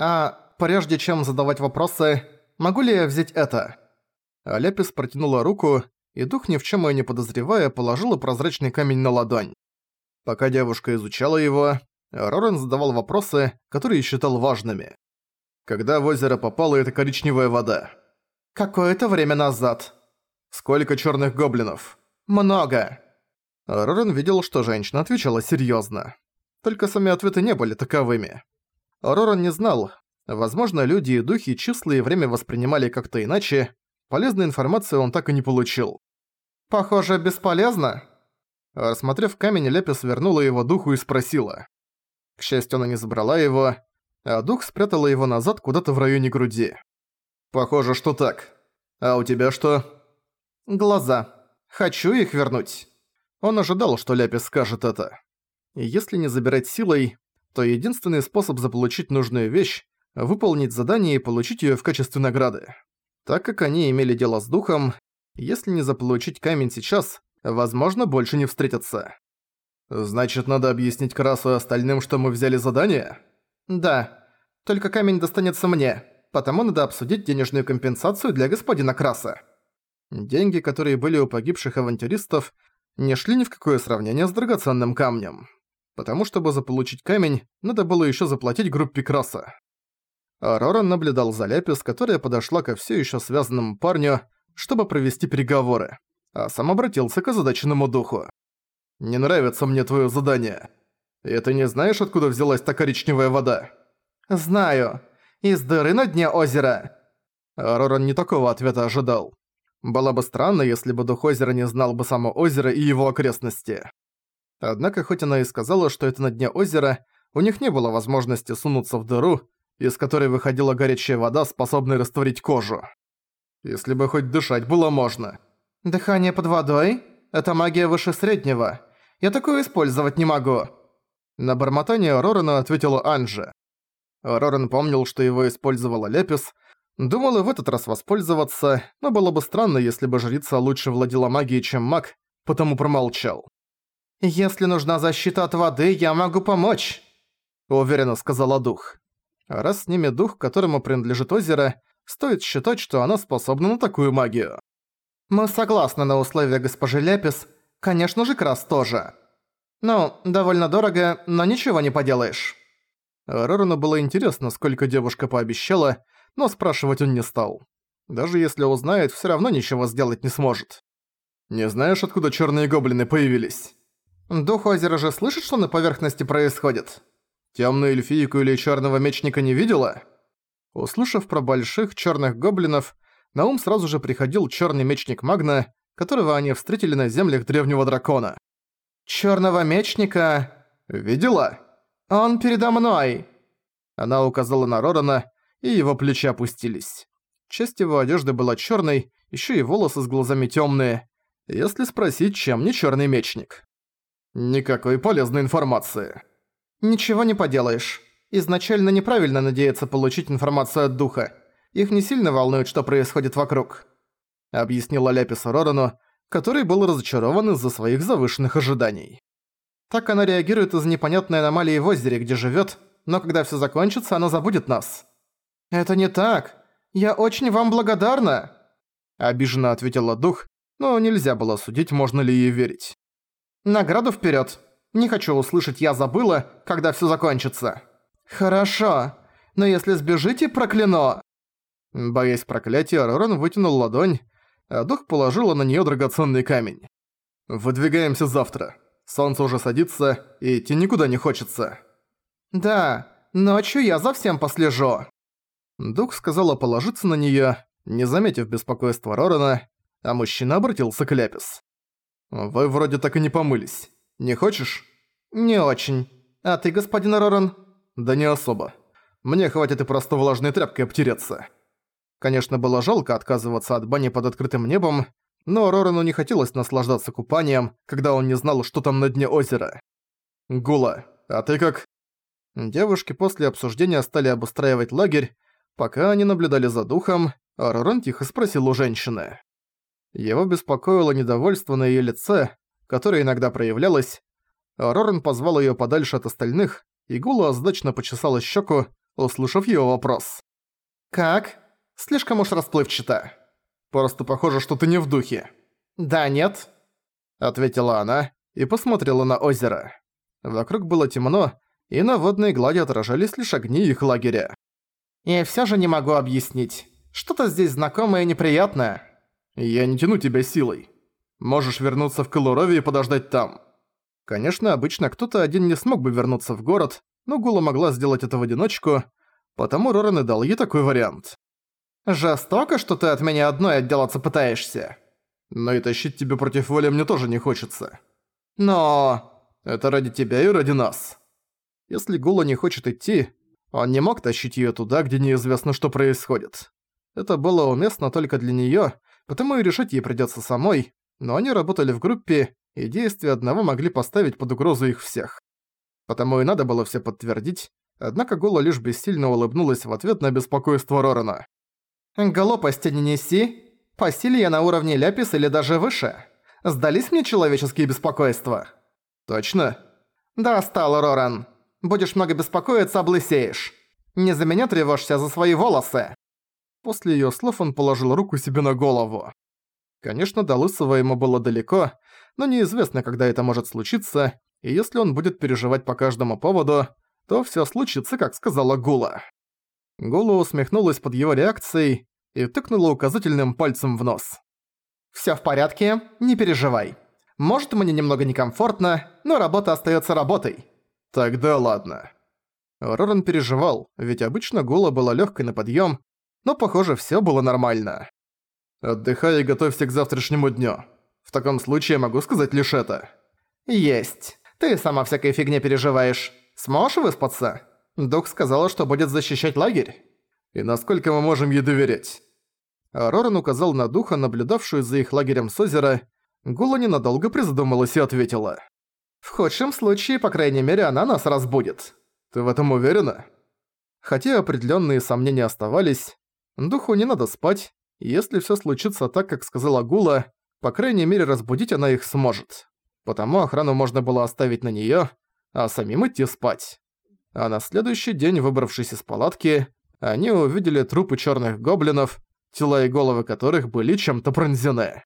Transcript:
«А прежде чем задавать вопросы, могу ли я взять это?» Аляпис протянула руку, и дух, ни в чем её не подозревая, положила прозрачный камень на ладонь. Пока девушка изучала его, Рорен задавал вопросы, которые считал важными. Когда в озеро попала эта коричневая вода? Какое-то время назад. Сколько черных гоблинов? Много. Рорен видел, что женщина отвечала серьезно. Только сами ответы не были таковыми. Рорен не знал. Возможно, люди и духи числа и время воспринимали как-то иначе. Полезной информации он так и не получил. «Похоже, бесполезно?» Рассмотрев камень, Лепис вернула его духу и спросила. К счастью, она не забрала его, а дух спрятала его назад куда-то в районе груди. «Похоже, что так. А у тебя что?» «Глаза. Хочу их вернуть». Он ожидал, что Ляпис скажет это. И если не забирать силой, то единственный способ заполучить нужную вещь – выполнить задание и получить её в качестве награды. Так как они имели дело с духом, если не заполучить камень сейчас, возможно, больше не встретятся. «Значит, надо объяснить Красу и остальным, что мы взяли задание?» «Да. Только камень достанется мне, потому надо обсудить денежную компенсацию для господина Краса». Деньги, которые были у погибших авантюристов, не шли ни в какое сравнение с драгоценным камнем. Потому чтобы заполучить камень, надо было еще заплатить группе Краса. Роран наблюдал за Ляпис, которая подошла ко все еще связанному парню, чтобы провести переговоры, а сам обратился к озадаченному духу. «Не нравится мне твое задание. И ты не знаешь, откуда взялась та коричневая вода?» «Знаю. Из дыры на дне озера». Роран не такого ответа ожидал. Было бы странно, если бы дух озера не знал бы само озеро и его окрестности. Однако, хоть она и сказала, что это на дне озера, у них не было возможности сунуться в дыру, из которой выходила горячая вода, способная растворить кожу. Если бы хоть дышать было можно. «Дыхание под водой? Это магия выше среднего. Я такое использовать не могу». На бормотание Рорана ответила Анжи. Роран помнил, что его использовала Лепис, думал и в этот раз воспользоваться, но было бы странно, если бы жрица лучше владела магией, чем маг, потому промолчал. «Если нужна защита от воды, я могу помочь», — уверенно сказала дух. Раз с ними дух, которому принадлежит озеро, стоит считать, что она способна на такую магию. Мы согласны на условия госпожи Ляпис, конечно же Крас тоже. Ну, довольно дорого, но ничего не поделаешь. Рорану было интересно, сколько девушка пообещала, но спрашивать он не стал. Даже если узнает, всё равно ничего сделать не сможет. «Не знаешь, откуда чёрные гоблины появились?» «Дух озера же слышит, что на поверхности происходит?» Темную эльфийку или черного мечника не видела? Услышав про больших черных гоблинов, на ум сразу же приходил черный мечник Магна, которого они встретили на землях древнего дракона. Черного мечника... Видела? Он передо мной!» Она указала на Рорана, и его плечи опустились. Часть его одежды была черной, еще и волосы с глазами темные. Если спросить, чем не черный мечник. Никакой полезной информации. «Ничего не поделаешь. Изначально неправильно надеяться получить информацию от духа. Их не сильно волнует, что происходит вокруг», — объяснила Ляпису Рорану, который был разочарован из-за своих завышенных ожиданий. Так она реагирует из-за непонятной аномалии в озере, где живёт, но когда всё закончится, она забудет нас. «Это не так. Я очень вам благодарна», — обиженно ответила дух, но нельзя было судить, можно ли ей верить. «Награду вперёд!» Не хочу услышать «я забыла», когда всё закончится». «Хорошо, но если сбежите, прокляну!» Боясь проклятия, Роран вытянул ладонь, а дух положила на неё драгоценный камень. «Выдвигаемся завтра. Солнце уже садится, и идти никуда не хочется». «Да, ночью я за всем послежу». Дух сказала положиться на неё, не заметив беспокойства Рорана, а мужчина обратился к Ляпис. «Вы вроде так и не помылись. Не хочешь?» «Не очень. А ты, господин Роран?» «Да не особо. Мне хватит и просто влажной тряпкой обтереться». Конечно, было жалко отказываться от бани под открытым небом, но Рорану не хотелось наслаждаться купанием, когда он не знал, что там на дне озера. «Гула, а ты как?» Девушки после обсуждения стали обустраивать лагерь, пока они наблюдали за духом, а Роран тихо спросил у женщины. Его беспокоило недовольство на её лице, которая иногда проявлялась, Рорен позвал её подальше от остальных, и Гула озадачно почесала щеку, услышав его вопрос. «Как? Слишком уж расплывчато. Просто похоже, что ты не в духе». «Да, нет», — ответила она и посмотрела на озеро. Вокруг было темно, и на водной глади отражались лишь огни их лагеря. «И всё же не могу объяснить. Что-то здесь знакомое и неприятное». «Я не тяну тебя силой. Можешь вернуться в Калурове и подождать там». Конечно, обычно кто-то один не смог бы вернуться в город, но Гула могла сделать это в одиночку, потому Роран и дал ей такой вариант. «Жестоко, что ты от меня одной отделаться пытаешься». «Но и тащить тебя против воли мне тоже не хочется». «Но...» «Это ради тебя и ради нас». Если Гула не хочет идти, он не мог тащить её туда, где неизвестно, что происходит. Это было уместно только для неё, потому и решить ей придётся самой, но они работали в группе, и действия одного могли поставить под угрозу их всех. Потому и надо было все подтвердить, однако Гола лишь бессильно улыбнулась в ответ на беспокойство Рорана. «Глупости не неси. По силе я на уровне Ляпис или даже выше. Сдались мне человеческие беспокойства?» «Точно?» «Да, стало, Роран. Будешь много беспокоиться, облысеешь. Не за меня тревожься, а за свои волосы». После её слов он положил руку себе на голову. Конечно, до Лысого ему было далеко, но неизвестно, когда это может случиться, и если он будет переживать по каждому поводу, то всё случится, как сказала Гула. Гула усмехнулась под его реакцией и тыкнула указательным пальцем в нос. «Всё в порядке, не переживай. Может, мне немного некомфортно, но работа остаётся работой». «Тогда ладно». Роран переживал, ведь обычно Гула была лёгкой на подъём, но, похоже, всё было нормально. «Отдыхай и готовься к завтрашнему дню. В таком случае могу сказать лишь это». «Есть. Ты сама всякой фигне переживаешь. Сможешь выспаться? Дух сказала, что будет защищать лагерь». «И насколько мы можем ей доверять?» Роран указал на духа, наблюдавшую за их лагерем с озера. Гула ненадолго призадумалась и ответила. «В худшем случае, по крайней мере, она нас разбудит». «Ты в этом уверена?» Хотя определенные сомнения оставались, духу не надо спать, если все случится так, как сказала Гула, по крайней мере разбудить она их сможет. Потому охрану можно было оставить на неё, а самим идти спать. А на следующий день, выбравшись из палатки, они увидели трупы чёрных гоблинов, тела и головы которых были чем-то пронзены.